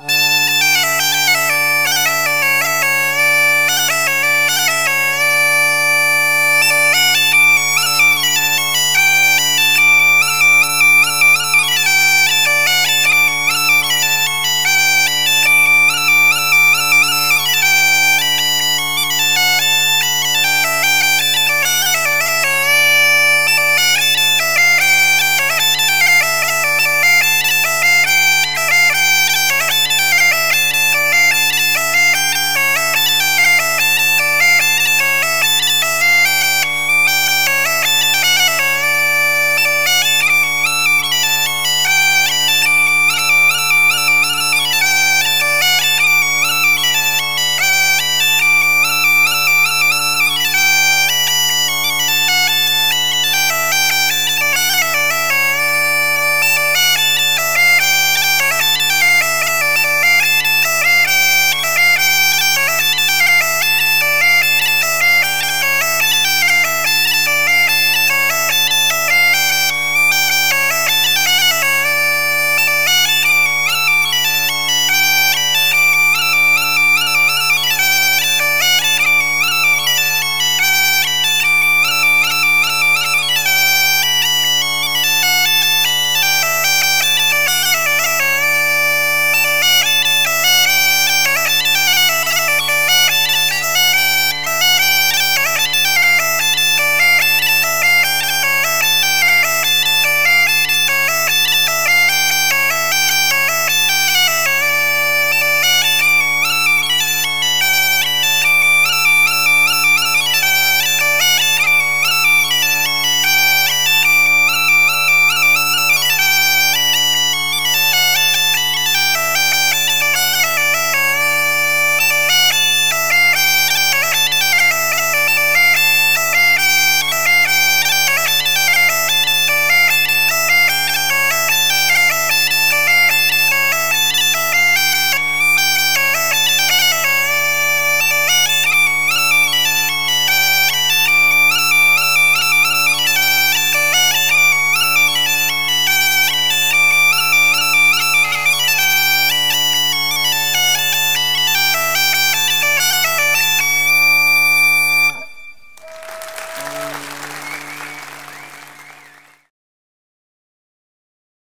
Uh,